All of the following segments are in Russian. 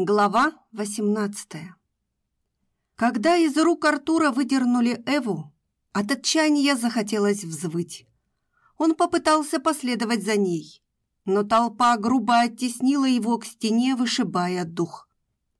Глава 18 Когда из рук Артура выдернули Эву, от отчаяния захотелось взвыть. Он попытался последовать за ней, но толпа грубо оттеснила его к стене, вышибая дух.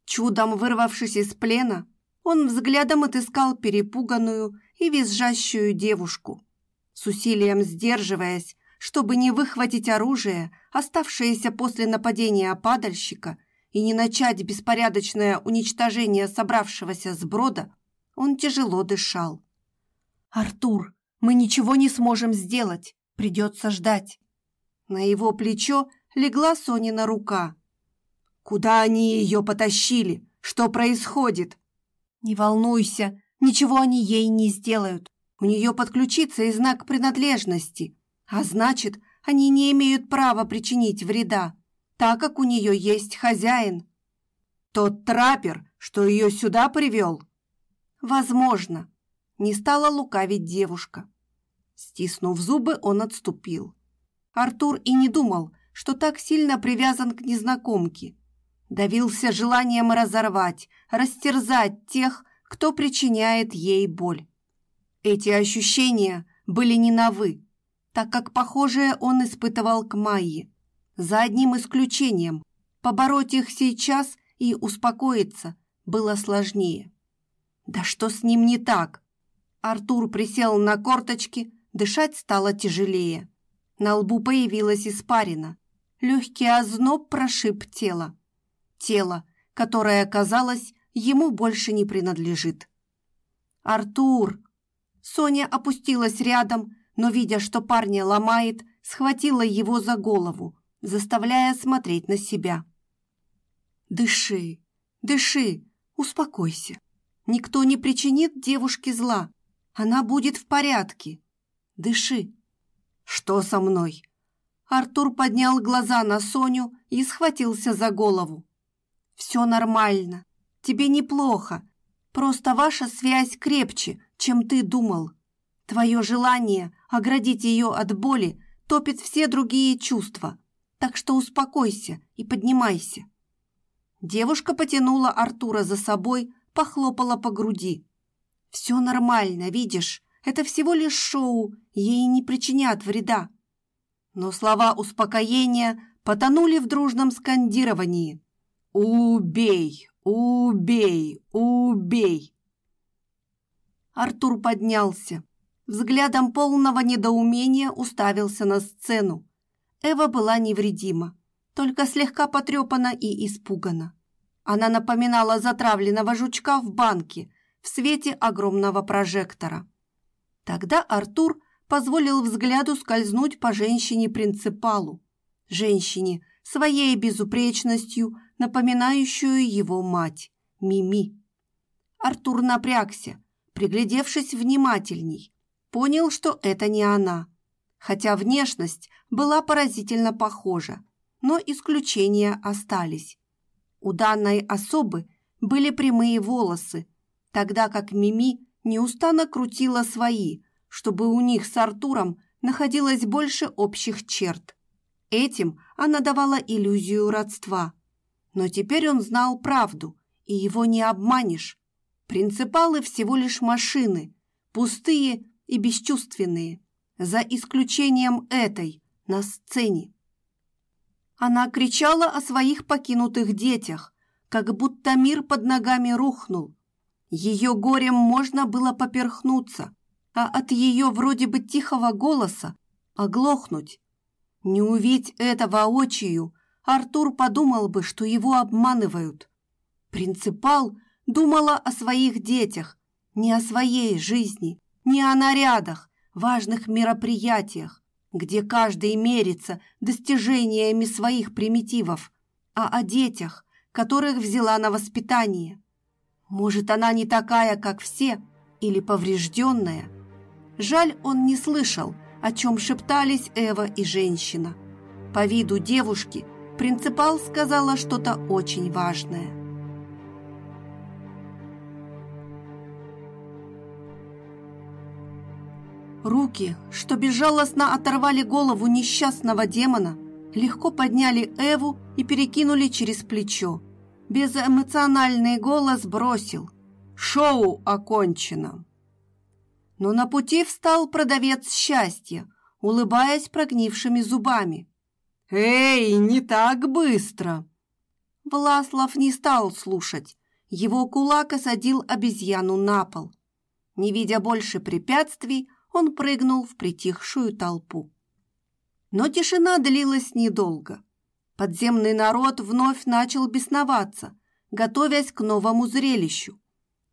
Чудом вырвавшись из плена, он взглядом отыскал перепуганную и визжащую девушку. С усилием сдерживаясь, чтобы не выхватить оружие, оставшееся после нападения падальщика – и не начать беспорядочное уничтожение собравшегося сброда, он тяжело дышал. «Артур, мы ничего не сможем сделать, придется ждать». На его плечо легла Сонина рука. «Куда они ее потащили? Что происходит?» «Не волнуйся, ничего они ей не сделают. У нее подключится и знак принадлежности, а значит, они не имеют права причинить вреда так как у нее есть хозяин. Тот траппер, что ее сюда привел? Возможно. Не стала лукавить девушка. Стиснув зубы, он отступил. Артур и не думал, что так сильно привязан к незнакомке. Давился желанием разорвать, растерзать тех, кто причиняет ей боль. Эти ощущения были не на «вы», так как похожее он испытывал к Майе. За одним исключением. Побороть их сейчас и успокоиться было сложнее. Да что с ним не так? Артур присел на корточки, дышать стало тяжелее. На лбу появилась испарина. Легкий озноб прошиб тело. Тело, которое, казалось, ему больше не принадлежит. «Артур!» Соня опустилась рядом, но, видя, что парня ломает, схватила его за голову, заставляя смотреть на себя. «Дыши, дыши, успокойся. Никто не причинит девушке зла. Она будет в порядке. Дыши». «Что со мной?» Артур поднял глаза на Соню и схватился за голову. «Все нормально. Тебе неплохо. Просто ваша связь крепче, чем ты думал. Твое желание оградить ее от боли топит все другие чувства так что успокойся и поднимайся». Девушка потянула Артура за собой, похлопала по груди. «Все нормально, видишь, это всего лишь шоу, ей не причинят вреда». Но слова успокоения потонули в дружном скандировании. «Убей! Убей! Убей!» Артур поднялся. Взглядом полного недоумения уставился на сцену. Эва была невредима, только слегка потрепана и испугана. Она напоминала затравленного жучка в банке в свете огромного прожектора. Тогда Артур позволил взгляду скользнуть по женщине-принципалу, женщине, своей безупречностью, напоминающую его мать, Мими. Артур напрягся, приглядевшись внимательней, понял, что это не она – хотя внешность была поразительно похожа, но исключения остались. У данной особы были прямые волосы, тогда как Мими неустанно крутила свои, чтобы у них с Артуром находилось больше общих черт. Этим она давала иллюзию родства. Но теперь он знал правду, и его не обманешь. Принципалы всего лишь машины, пустые и бесчувственные за исключением этой на сцене. Она кричала о своих покинутых детях, как будто мир под ногами рухнул. Ее горем можно было поперхнуться, а от ее вроде бы тихого голоса оглохнуть. Не увидеть это воочию, Артур подумал бы, что его обманывают. Принципал думала о своих детях, не о своей жизни, не о нарядах, важных мероприятиях, где каждый мерится достижениями своих примитивов, а о детях, которых взяла на воспитание. Может, она не такая, как все, или поврежденная? Жаль, он не слышал, о чем шептались Эва и женщина. По виду девушки принципал сказала что-то очень важное. Руки, что безжалостно оторвали голову несчастного демона, легко подняли Эву и перекинули через плечо. безэмоциональный голос бросил «Шоу окончено!». Но на пути встал продавец счастья, улыбаясь прогнившими зубами. «Эй, не так быстро!» Власлав не стал слушать. Его кулак осадил обезьяну на пол. Не видя больше препятствий, он прыгнул в притихшую толпу. Но тишина длилась недолго. Подземный народ вновь начал бесноваться, готовясь к новому зрелищу.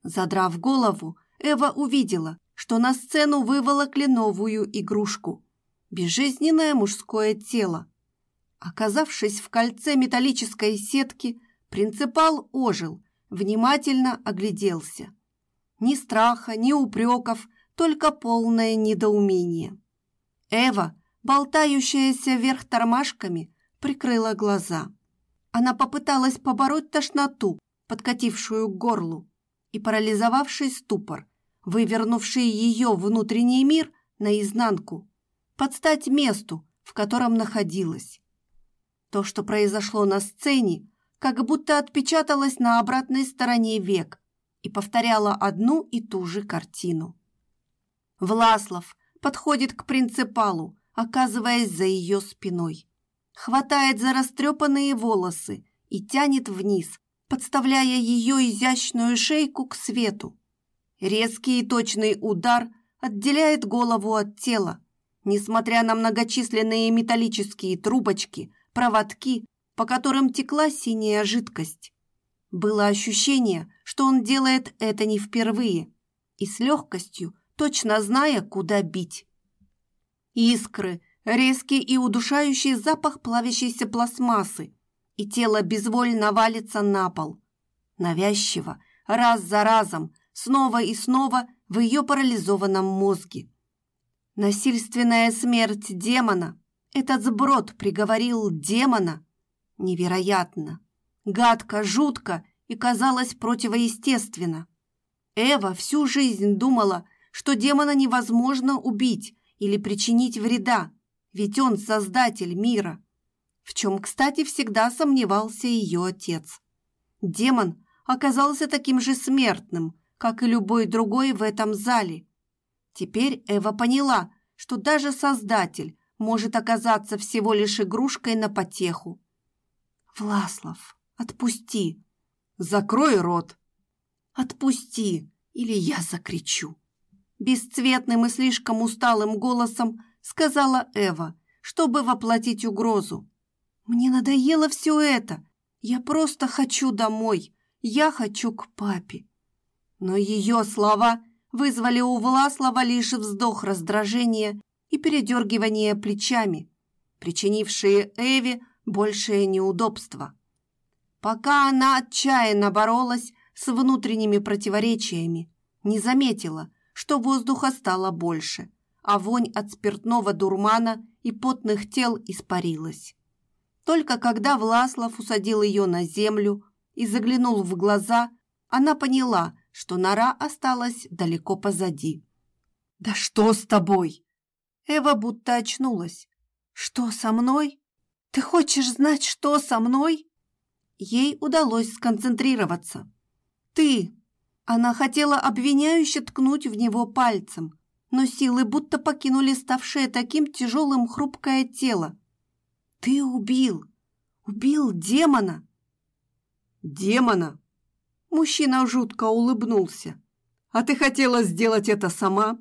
Задрав голову, Эва увидела, что на сцену выволокли новую игрушку – безжизненное мужское тело. Оказавшись в кольце металлической сетки, принципал ожил, внимательно огляделся. Ни страха, ни упреков, только полное недоумение. Эва, болтающаяся вверх тормашками, прикрыла глаза. Она попыталась побороть тошноту, подкатившую к горлу, и парализовавший ступор, вывернувший ее внутренний мир наизнанку, подстать месту, в котором находилась. То, что произошло на сцене, как будто отпечаталось на обратной стороне век и повторяло одну и ту же картину. Власлов подходит к принципалу, оказываясь за ее спиной. Хватает за растрепанные волосы и тянет вниз, подставляя ее изящную шейку к свету. Резкий и точный удар отделяет голову от тела, несмотря на многочисленные металлические трубочки, проводки, по которым текла синяя жидкость. Было ощущение, что он делает это не впервые и с легкостью, точно зная, куда бить. Искры, резкий и удушающий запах плавящейся пластмассы, и тело безвольно валится на пол. Навязчиво, раз за разом, снова и снова в ее парализованном мозге. Насильственная смерть демона, этот сброд приговорил демона. Невероятно, гадко, жутко и казалось противоестественно. Эва всю жизнь думала, что демона невозможно убить или причинить вреда, ведь он создатель мира, в чем, кстати, всегда сомневался ее отец. Демон оказался таким же смертным, как и любой другой в этом зале. Теперь Эва поняла, что даже создатель может оказаться всего лишь игрушкой на потеху. «Власлав, отпусти!» «Закрой рот!» «Отпусти, или я закричу!» Бесцветным и слишком усталым голосом сказала Эва, чтобы воплотить угрозу. «Мне надоело все это. Я просто хочу домой. Я хочу к папе». Но ее слова вызвали у Власлова лишь вздох раздражения и передергивание плечами, причинившие Эве большее неудобство. Пока она отчаянно боролась с внутренними противоречиями, не заметила, что воздуха стало больше, а вонь от спиртного дурмана и потных тел испарилась. Только когда Власлов усадил ее на землю и заглянул в глаза, она поняла, что нора осталась далеко позади. «Да что с тобой?» Эва будто очнулась. «Что со мной? Ты хочешь знать, что со мной?» Ей удалось сконцентрироваться. «Ты!» Она хотела обвиняюще ткнуть в него пальцем, но силы будто покинули ставшее таким тяжелым хрупкое тело. «Ты убил! Убил демона!» «Демона?» Мужчина жутко улыбнулся. «А ты хотела сделать это сама?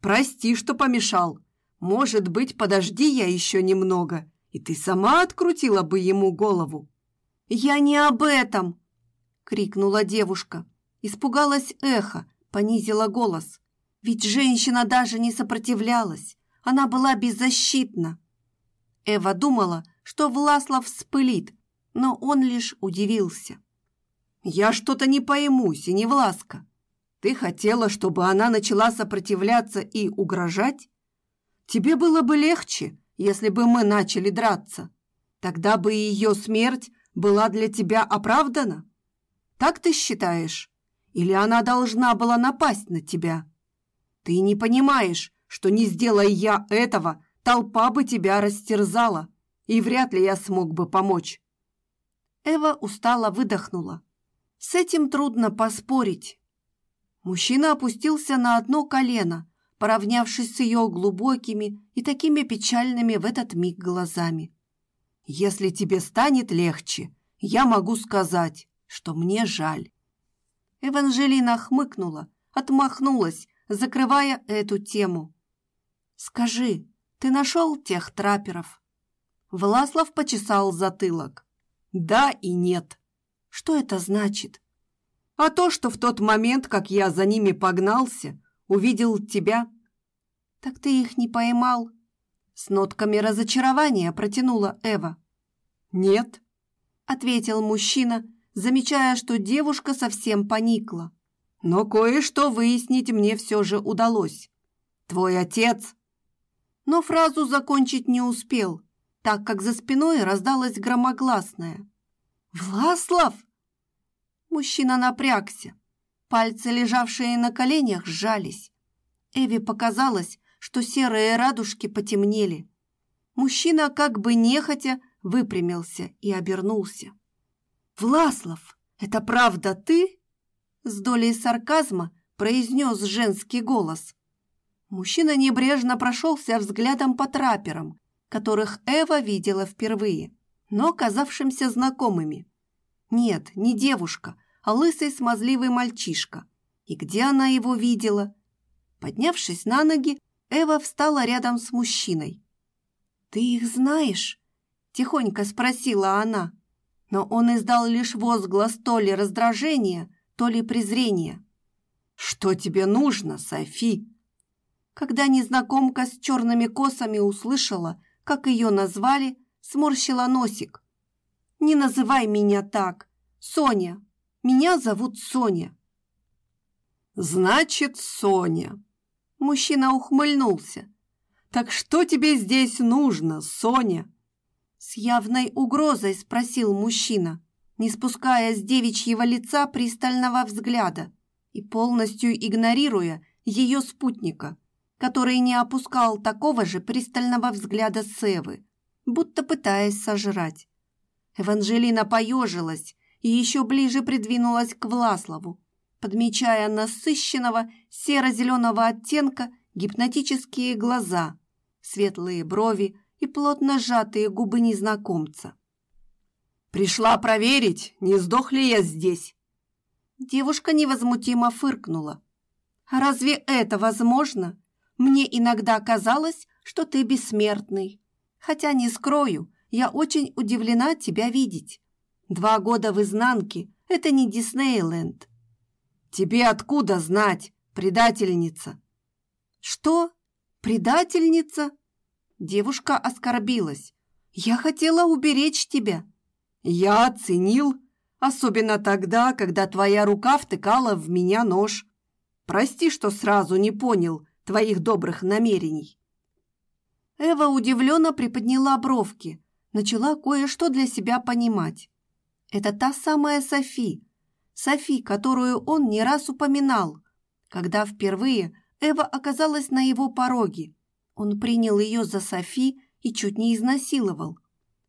Прости, что помешал. Может быть, подожди я еще немного, и ты сама открутила бы ему голову». «Я не об этом!» — крикнула девушка. Испугалась эхо, понизила голос. Ведь женщина даже не сопротивлялась. Она была беззащитна. Эва думала, что Власлав вспылит, но он лишь удивился. «Я что-то не пойму, Синевласка. Ты хотела, чтобы она начала сопротивляться и угрожать? Тебе было бы легче, если бы мы начали драться. Тогда бы ее смерть была для тебя оправдана? Так ты считаешь? Или она должна была напасть на тебя? Ты не понимаешь, что не сделая я этого, толпа бы тебя растерзала, и вряд ли я смог бы помочь. Эва устало выдохнула. С этим трудно поспорить. Мужчина опустился на одно колено, поравнявшись с ее глубокими и такими печальными в этот миг глазами. «Если тебе станет легче, я могу сказать, что мне жаль». Эванжелина хмыкнула, отмахнулась, закрывая эту тему. «Скажи, ты нашел тех трапперов?» Власлав почесал затылок. «Да и нет». «Что это значит?» «А то, что в тот момент, как я за ними погнался, увидел тебя». «Так ты их не поймал?» С нотками разочарования протянула Эва. «Нет», — ответил мужчина, замечая, что девушка совсем поникла. «Но кое-что выяснить мне все же удалось. Твой отец...» Но фразу закончить не успел, так как за спиной раздалось громогласное. «Власлав!» Мужчина напрягся. Пальцы, лежавшие на коленях, сжались. Эви показалось, что серые радужки потемнели. Мужчина как бы нехотя выпрямился и обернулся. «Власлов, это правда ты?» С долей сарказма произнес женский голос. Мужчина небрежно прошелся взглядом по траперам, которых Эва видела впервые, но казавшимся знакомыми. Нет, не девушка, а лысый смазливый мальчишка. И где она его видела? Поднявшись на ноги, Эва встала рядом с мужчиной. «Ты их знаешь?» – тихонько спросила она. Но он издал лишь возглас то ли раздражения, то ли презрения. «Что тебе нужно, Софи?» Когда незнакомка с черными косами услышала, как ее назвали, сморщила носик. «Не называй меня так! Соня! Меня зовут Соня!» «Значит, Соня!» Мужчина ухмыльнулся. «Так что тебе здесь нужно, Соня?» С явной угрозой спросил мужчина, не спуская с девичьего лица пристального взгляда и полностью игнорируя ее спутника который не опускал такого же пристального взгляда Севы, будто пытаясь сожрать. Эванжелина поежилась и еще ближе придвинулась к Власлову, подмечая насыщенного серо-зеленого оттенка гипнотические глаза, светлые брови и плотно сжатые губы незнакомца. «Пришла проверить, не сдох ли я здесь?» Девушка невозмутимо фыркнула. «А разве это возможно?» Мне иногда казалось, что ты бессмертный. Хотя, не скрою, я очень удивлена тебя видеть. Два года в изнанке – это не Диснейленд. Тебе откуда знать, предательница? Что? Предательница? Девушка оскорбилась. Я хотела уберечь тебя. Я оценил, особенно тогда, когда твоя рука втыкала в меня нож. Прости, что сразу не понял – твоих добрых намерений. Эва удивленно приподняла бровки, начала кое-что для себя понимать. Это та самая Софи, Софи, которую он не раз упоминал, когда впервые Эва оказалась на его пороге. Он принял ее за Софи и чуть не изнасиловал.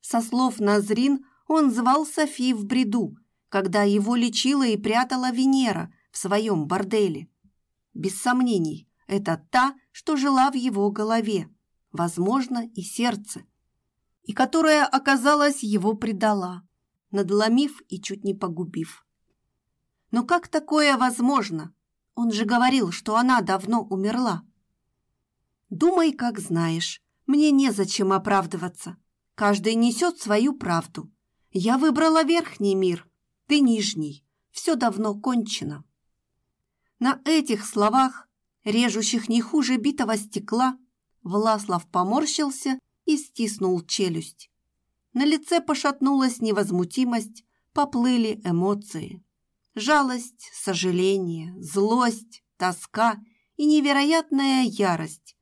Со слов Назрин он звал Софи в бреду, когда его лечила и прятала Венера в своем борделе. Без сомнений, это та, что жила в его голове, возможно, и сердце, и которая, оказалась, его предала, надломив и чуть не погубив. Но как такое возможно? Он же говорил, что она давно умерла. Думай, как знаешь. Мне незачем оправдываться. Каждый несет свою правду. Я выбрала верхний мир, ты нижний. Все давно кончено. На этих словах режущих не хуже битого стекла, Власлав поморщился и стиснул челюсть. На лице пошатнулась невозмутимость, поплыли эмоции. Жалость, сожаление, злость, тоска и невероятная ярость.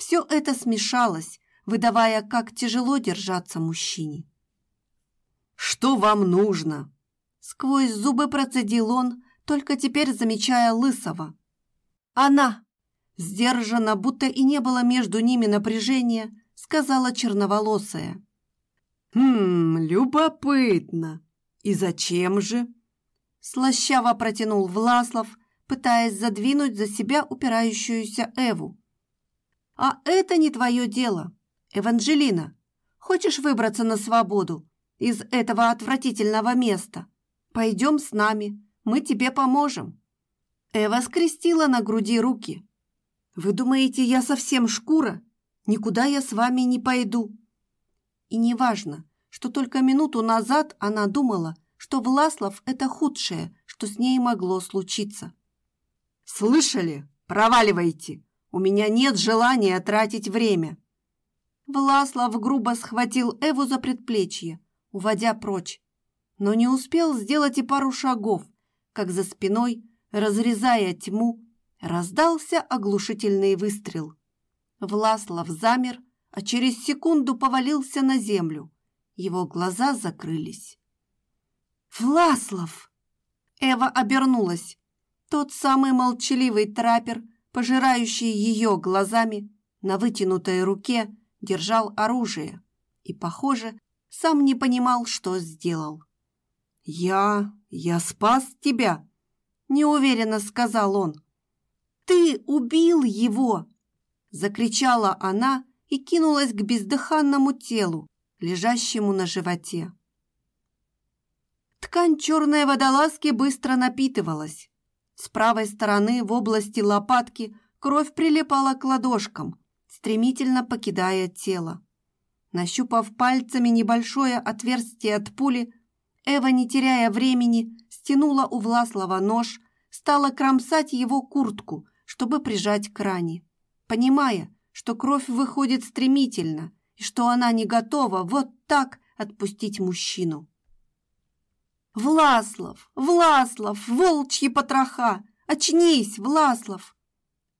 Все это смешалось, выдавая, как тяжело держаться мужчине. «Что вам нужно?» Сквозь зубы процедил он, только теперь замечая Лысого. Она, сдержанно, будто и не было между ними напряжения, сказала черноволосая. «Хм, любопытно!» «И зачем же?» Слащаво протянул Власлов, пытаясь задвинуть за себя упирающуюся Эву. «А это не твое дело, Эванжелина. Хочешь выбраться на свободу из этого отвратительного места? Пойдем с нами, мы тебе поможем». Эва скрестила на груди руки. «Вы думаете, я совсем шкура? Никуда я с вами не пойду». И неважно, что только минуту назад она думала, что Власлов – это худшее, что с ней могло случиться. «Слышали? Проваливайте! У меня нет желания тратить время!» Власлав грубо схватил Эву за предплечье, уводя прочь, но не успел сделать и пару шагов, как за спиной, разрезая тьму, раздался оглушительный выстрел. Власлав замер, а через секунду повалился на землю. Его глаза закрылись. «Власлав!» Эва обернулась. Тот самый молчаливый траппер, пожирающий ее глазами, на вытянутой руке держал оружие и, похоже, сам не понимал, что сделал. «Я... я спас тебя!» – неуверенно сказал он. «Ты убил его!» – закричала она и кинулась к бездыханному телу, лежащему на животе. Ткань черной водолазки быстро напитывалась. С правой стороны в области лопатки кровь прилипала к ладошкам, стремительно покидая тело. Нащупав пальцами небольшое отверстие от пули, Эва, не теряя времени, стянула у Власлова нож, стала кромсать его куртку, чтобы прижать к ране, понимая, что кровь выходит стремительно и что она не готова вот так отпустить мужчину. «Власлов! Власлов! Волчьи потроха! Очнись, Власлов!»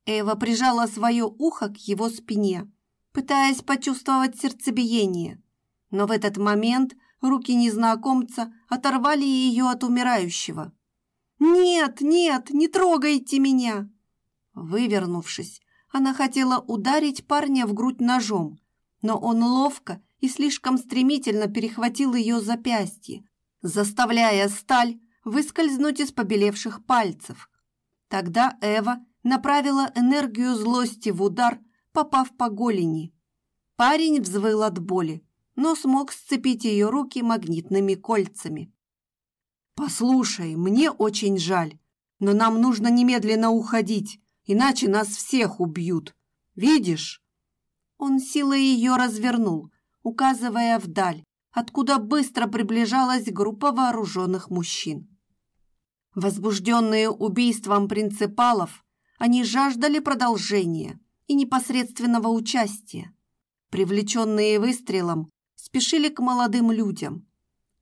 Эва прижала свое ухо к его спине, пытаясь почувствовать сердцебиение. Но в этот момент руки незнакомца оторвали ее от умирающего. «Нет, нет, не трогайте меня!» Вывернувшись, она хотела ударить парня в грудь ножом, но он ловко и слишком стремительно перехватил ее запястье, заставляя сталь выскользнуть из побелевших пальцев. Тогда Эва направила энергию злости в удар, попав по голени. Парень взвыл от боли, но смог сцепить ее руки магнитными кольцами. «Послушай, мне очень жаль, но нам нужно немедленно уходить, иначе нас всех убьют. Видишь?» Он силой ее развернул, указывая вдаль, откуда быстро приближалась группа вооруженных мужчин. Возбужденные убийством принципалов, они жаждали продолжения и непосредственного участия. Привлеченные выстрелом, спешили к молодым людям.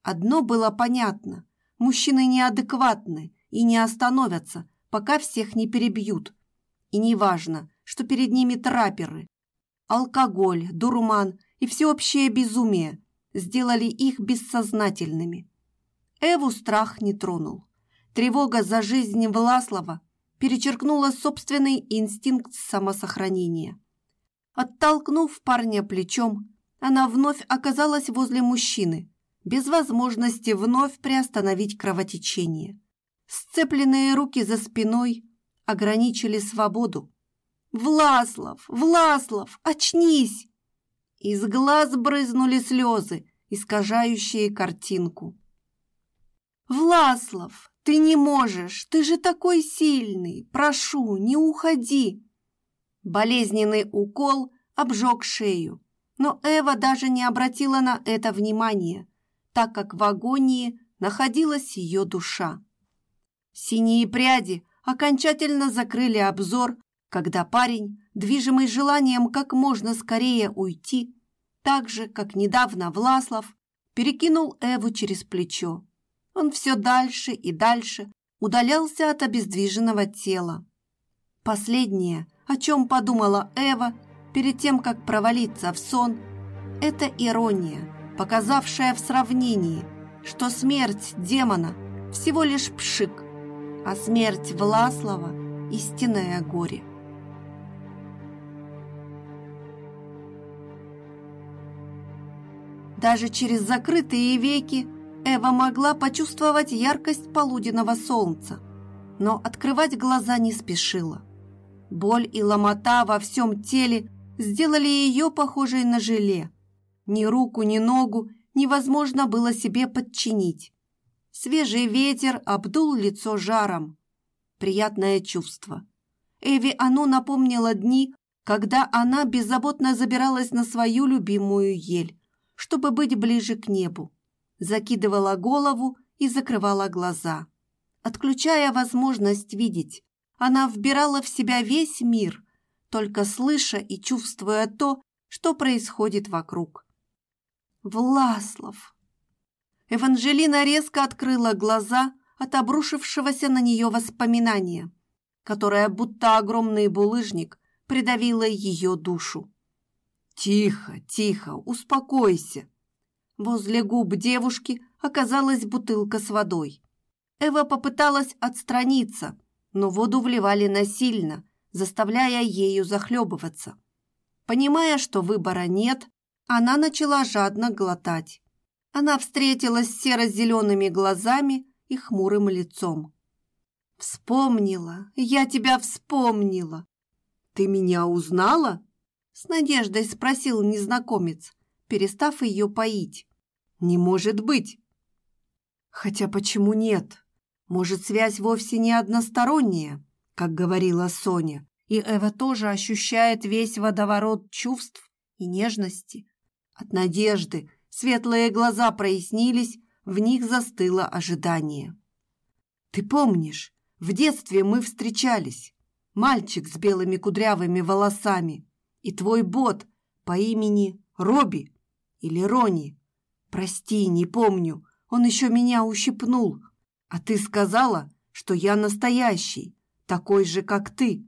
Одно было понятно – мужчины неадекватны и не остановятся, пока всех не перебьют. И неважно, что перед ними траперы. Алкоголь, дурман и всеобщее безумие – сделали их бессознательными. Эву страх не тронул. Тревога за жизнь Власлова перечеркнула собственный инстинкт самосохранения. Оттолкнув парня плечом, она вновь оказалась возле мужчины, без возможности вновь приостановить кровотечение. Сцепленные руки за спиной ограничили свободу. «Власлов! Власлов! Очнись!» Из глаз брызнули слезы, искажающие картинку. «Власлов, ты не можешь! Ты же такой сильный! Прошу, не уходи!» Болезненный укол обжег шею, но Эва даже не обратила на это внимания, так как в агонии находилась ее душа. Синие пряди окончательно закрыли обзор, когда парень движимый желанием как можно скорее уйти, так же, как недавно Власлов, перекинул Эву через плечо. Он все дальше и дальше удалялся от обездвиженного тела. Последнее, о чем подумала Эва перед тем, как провалиться в сон, это ирония, показавшая в сравнении, что смерть демона всего лишь пшик, а смерть Власлова – истинное горе. Даже через закрытые веки Эва могла почувствовать яркость полуденного солнца, но открывать глаза не спешила. Боль и ломота во всем теле сделали ее похожей на желе. Ни руку, ни ногу невозможно было себе подчинить. Свежий ветер обдул лицо жаром. Приятное чувство. Эви оно напомнило дни, когда она беззаботно забиралась на свою любимую ель, чтобы быть ближе к небу, закидывала голову и закрывала глаза. Отключая возможность видеть, она вбирала в себя весь мир, только слыша и чувствуя то, что происходит вокруг. «Власлов!» Эванжелина резко открыла глаза от обрушившегося на нее воспоминания, которое, будто огромный булыжник, придавило ее душу. «Тихо, тихо, успокойся!» Возле губ девушки оказалась бутылка с водой. Эва попыталась отстраниться, но воду вливали насильно, заставляя ею захлебываться. Понимая, что выбора нет, она начала жадно глотать. Она встретилась с серо-зелеными глазами и хмурым лицом. «Вспомнила! Я тебя вспомнила!» «Ты меня узнала?» С надеждой спросил незнакомец, перестав ее поить. «Не может быть!» «Хотя почему нет? Может, связь вовсе не односторонняя, как говорила Соня, и Эва тоже ощущает весь водоворот чувств и нежности. От надежды светлые глаза прояснились, в них застыло ожидание. «Ты помнишь, в детстве мы встречались, мальчик с белыми кудрявыми волосами и твой бот по имени Робби или Рони. Прости, не помню, он еще меня ущипнул, а ты сказала, что я настоящий, такой же, как ты.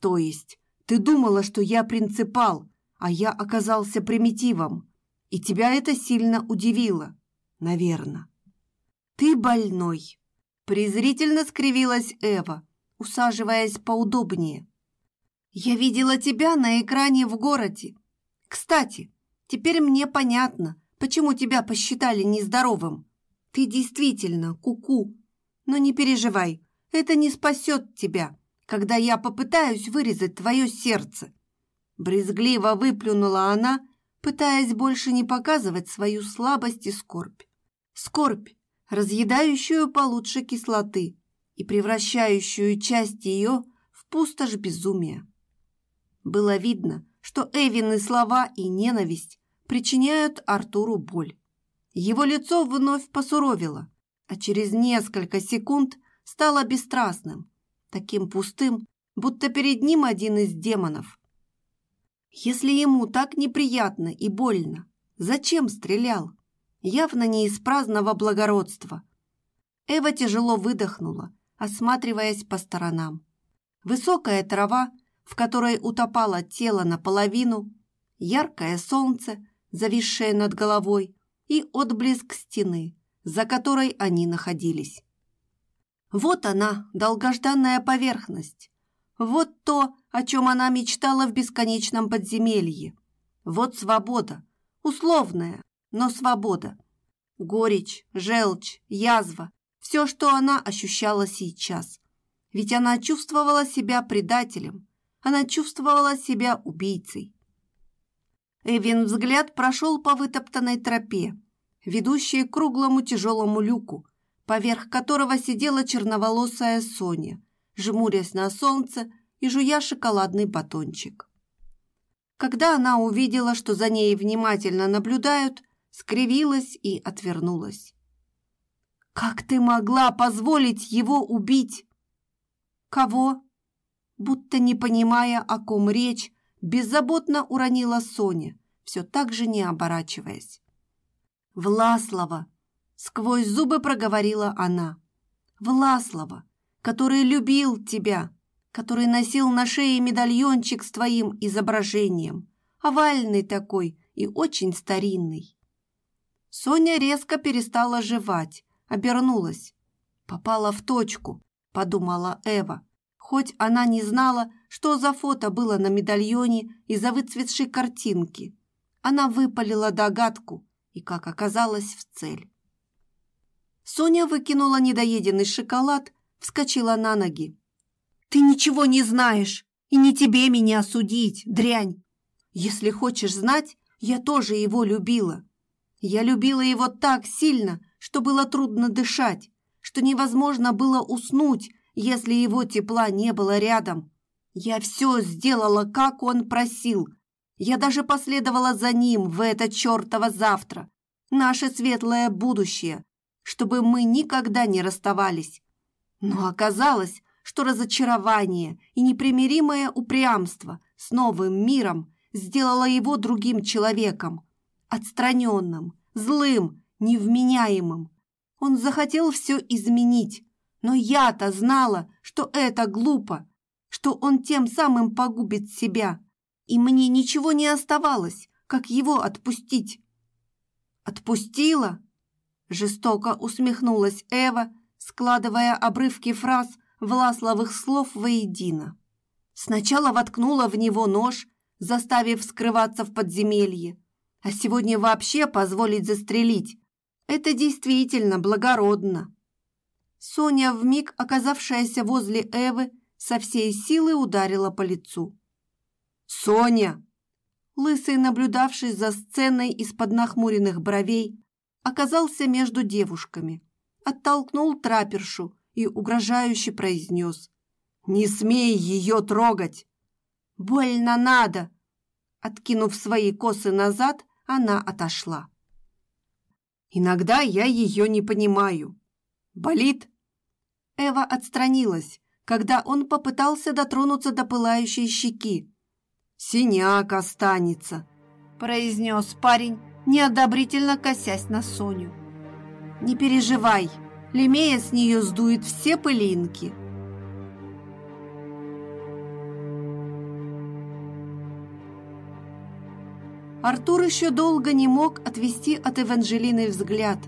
То есть ты думала, что я принципал, а я оказался примитивом, и тебя это сильно удивило, наверное. Ты больной. Презрительно скривилась Эва, усаживаясь поудобнее. Я видела тебя на экране в городе. Кстати, теперь мне понятно, почему тебя посчитали нездоровым. Ты действительно куку. -ку. Но не переживай, это не спасет тебя когда я попытаюсь вырезать твое сердце. Брезгливо выплюнула она, пытаясь больше не показывать свою слабость и скорбь. Скорбь, разъедающую получше кислоты и превращающую часть ее в пустошь безумия. Было видно, что Эвины слова и ненависть причиняют Артуру боль. Его лицо вновь посуровило, а через несколько секунд стало бесстрастным, таким пустым, будто перед ним один из демонов. Если ему так неприятно и больно, зачем стрелял? Явно не из праздного благородства. Эва тяжело выдохнула, осматриваясь по сторонам. Высокая трава, в которой утопало тело наполовину, яркое солнце, зависшее над головой, и отблеск стены, за которой они находились. Вот она, долгожданная поверхность. Вот то, о чем она мечтала в бесконечном подземелье. Вот свобода, условная, но свобода. Горечь, желчь, язва – все, что она ощущала сейчас. Ведь она чувствовала себя предателем, она чувствовала себя убийцей. Эвин взгляд прошел по вытоптанной тропе, ведущей к круглому тяжелому люку, поверх которого сидела черноволосая Соня, жмурясь на солнце и жуя шоколадный батончик. Когда она увидела, что за ней внимательно наблюдают, скривилась и отвернулась. «Как ты могла позволить его убить?» «Кого?» Будто не понимая, о ком речь, беззаботно уронила Соня, все так же не оборачиваясь. «Власлова!» Сквозь зубы проговорила она. «Власлова, который любил тебя, который носил на шее медальончик с твоим изображением, овальный такой и очень старинный». Соня резко перестала жевать, обернулась. «Попала в точку», — подумала Эва, хоть она не знала, что за фото было на медальоне из-за выцветшей картинки. Она выпалила догадку и, как оказалось, в цель. Соня выкинула недоеденный шоколад, вскочила на ноги. «Ты ничего не знаешь, и не тебе меня судить, дрянь! Если хочешь знать, я тоже его любила. Я любила его так сильно, что было трудно дышать, что невозможно было уснуть, если его тепла не было рядом. Я все сделала, как он просил. Я даже последовала за ним в это чертово завтра, наше светлое будущее, чтобы мы никогда не расставались. Но оказалось, что разочарование и непримиримое упрямство с новым миром сделало его другим человеком, отстраненным, злым, невменяемым. Он захотел все изменить, но я-то знала, что это глупо, что он тем самым погубит себя, и мне ничего не оставалось, как его отпустить. «Отпустила?» Жестоко усмехнулась Эва, складывая обрывки фраз Власловых слов воедино. Сначала воткнула в него нож, заставив скрываться в подземелье, а сегодня вообще позволить застрелить. Это действительно благородно. Соня, вмиг оказавшаяся возле Эвы, со всей силы ударила по лицу. «Соня!» Лысый, наблюдавший за сценой из-под нахмуренных бровей, оказался между девушками, оттолкнул трапершу и угрожающе произнес. «Не смей ее трогать!» «Больно надо!» Откинув свои косы назад, она отошла. «Иногда я ее не понимаю. Болит?» Эва отстранилась, когда он попытался дотронуться до пылающей щеки. «Синяк останется», – произнес парень, неодобрительно косясь на Соню. «Не переживай, Лемея с нее сдует все пылинки». Артур еще долго не мог отвести от Эванжелины взгляд,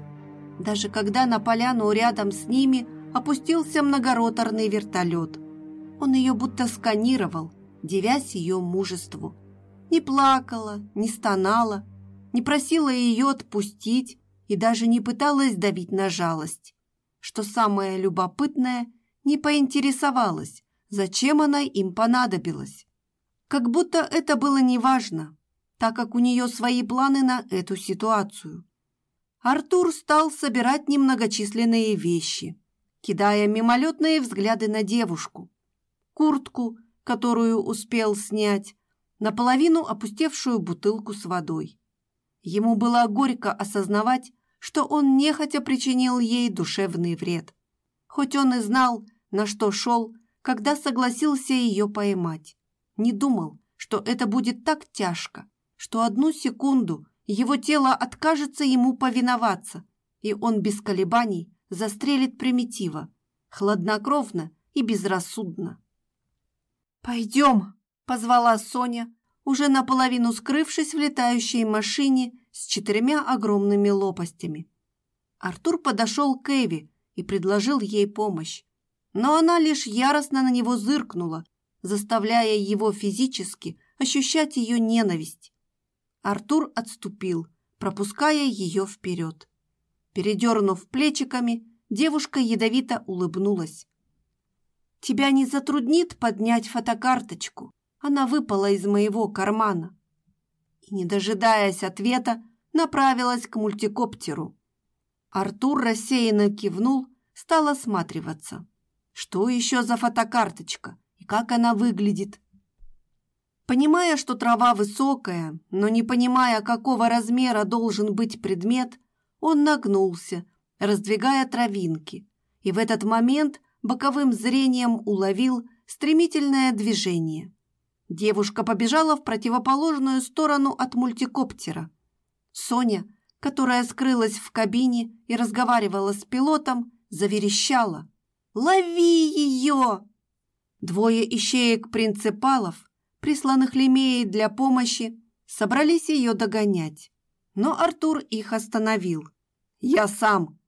даже когда на поляну рядом с ними опустился многороторный вертолет. Он ее будто сканировал, девясь ее мужеству. Не плакала, не стонала, не просила ее отпустить и даже не пыталась давить на жалость. Что самое любопытное, не поинтересовалась, зачем она им понадобилась. Как будто это было неважно, так как у нее свои планы на эту ситуацию. Артур стал собирать немногочисленные вещи – кидая мимолетные взгляды на девушку. Куртку, которую успел снять, наполовину опустевшую бутылку с водой. Ему было горько осознавать, что он нехотя причинил ей душевный вред. Хоть он и знал, на что шел, когда согласился ее поймать. Не думал, что это будет так тяжко, что одну секунду его тело откажется ему повиноваться, и он без колебаний застрелит примитива, хладнокровно и безрассудно. «Пойдем!» – позвала Соня, уже наполовину скрывшись в летающей машине с четырьмя огромными лопастями. Артур подошел к Эви и предложил ей помощь, но она лишь яростно на него зыркнула, заставляя его физически ощущать ее ненависть. Артур отступил, пропуская ее вперед. Передернув плечиками, девушка ядовито улыбнулась. «Тебя не затруднит поднять фотокарточку? Она выпала из моего кармана». И, не дожидаясь ответа, направилась к мультикоптеру. Артур рассеянно кивнул, стал осматриваться. Что еще за фотокарточка и как она выглядит? Понимая, что трава высокая, но не понимая, какого размера должен быть предмет, он нагнулся, раздвигая травинки, и в этот момент боковым зрением уловил стремительное движение. Девушка побежала в противоположную сторону от мультикоптера. Соня, которая скрылась в кабине и разговаривала с пилотом, заверещала. «Лови ее!» Двое ищеек-принципалов, присланных Лемеей для помощи, собрались ее догонять. Но Артур их остановил. Я сам.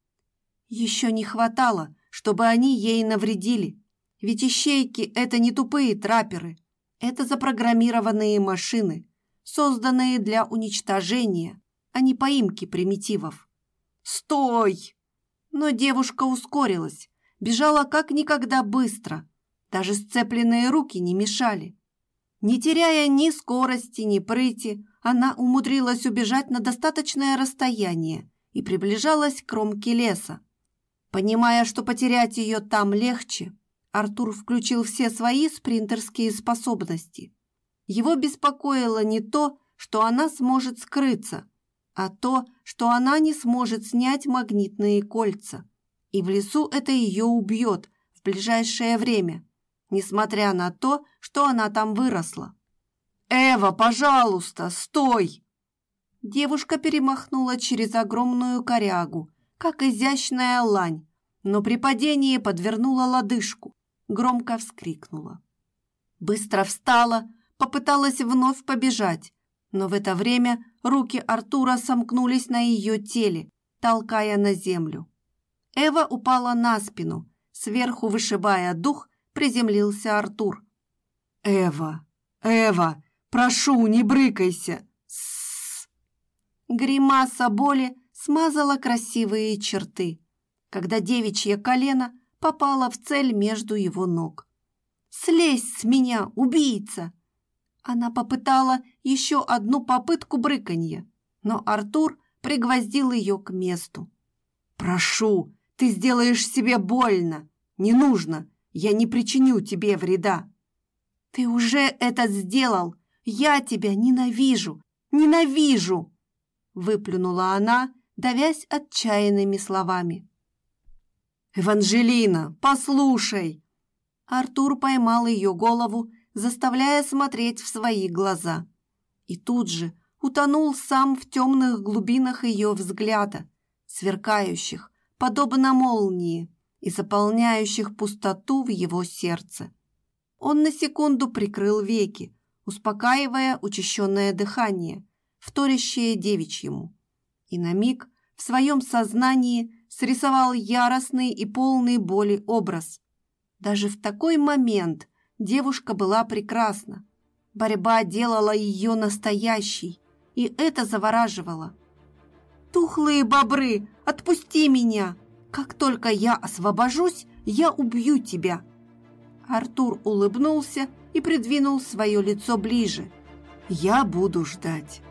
Еще не хватало, чтобы они ей навредили. Ведь ищейки – это не тупые трапперы. Это запрограммированные машины, созданные для уничтожения, а не поимки примитивов. «Стой!» Но девушка ускорилась, бежала как никогда быстро. Даже сцепленные руки не мешали. Не теряя ни скорости, ни прыти, она умудрилась убежать на достаточное расстояние и приближалась к кромке леса. Понимая, что потерять ее там легче, Артур включил все свои спринтерские способности. Его беспокоило не то, что она сможет скрыться, а то, что она не сможет снять магнитные кольца. И в лесу это ее убьет в ближайшее время, несмотря на то, что она там выросла. «Эва, пожалуйста, стой!» Девушка перемахнула через огромную корягу, как изящная лань, но при падении подвернула лодыжку, громко вскрикнула. Быстро встала, попыталась вновь побежать, но в это время руки Артура сомкнулись на ее теле, толкая на землю. Эва упала на спину, сверху вышибая дух, приземлился Артур. «Эва! Эва! Прошу, не брыкайся!» Гримаса боли смазала красивые черты, когда девичье колено попало в цель между его ног. «Слезь с меня, убийца!» Она попытала еще одну попытку брыканья, но Артур пригвоздил ее к месту. «Прошу, ты сделаешь себе больно. Не нужно, я не причиню тебе вреда». «Ты уже это сделал. Я тебя ненавижу, ненавижу!» Выплюнула она, давясь отчаянными словами. «Эванжелина, послушай!» Артур поймал ее голову заставляя смотреть в свои глаза. И тут же утонул сам в темных глубинах ее взгляда, сверкающих, подобно молнии, и заполняющих пустоту в его сердце. Он на секунду прикрыл веки, успокаивая учащенное дыхание, вторящее девичьему. И на миг в своем сознании срисовал яростный и полный боли образ. Даже в такой момент – Девушка была прекрасна. Борьба делала ее настоящей, и это завораживало. «Тухлые бобры, отпусти меня! Как только я освобожусь, я убью тебя!» Артур улыбнулся и придвинул свое лицо ближе. «Я буду ждать».